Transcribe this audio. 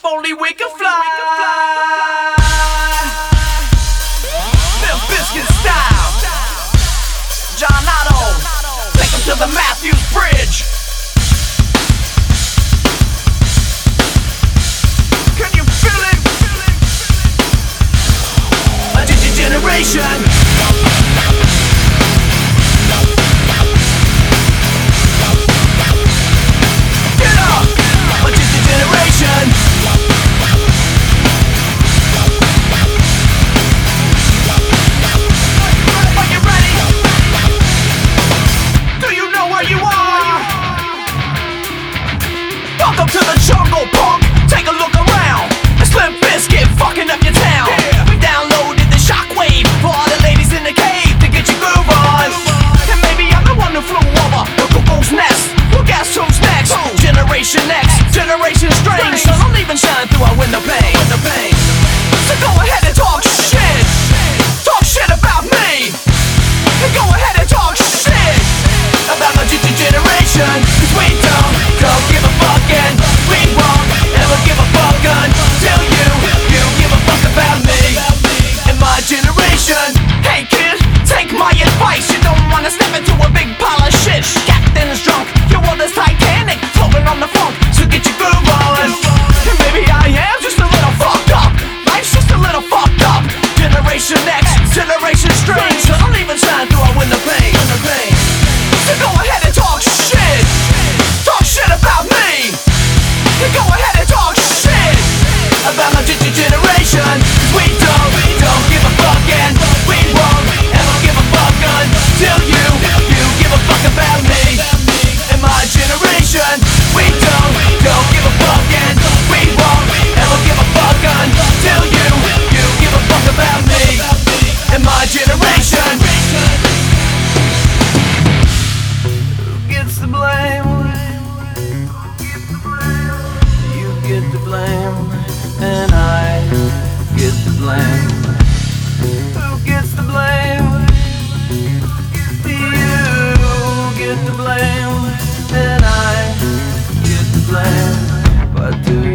if only we could fly. Limp Bizkit style. John Otto. Take him to the Mathews Bridge. and shine through our window pane. Window pane. Who gets the blame? You get the blame, and I get the blame. But do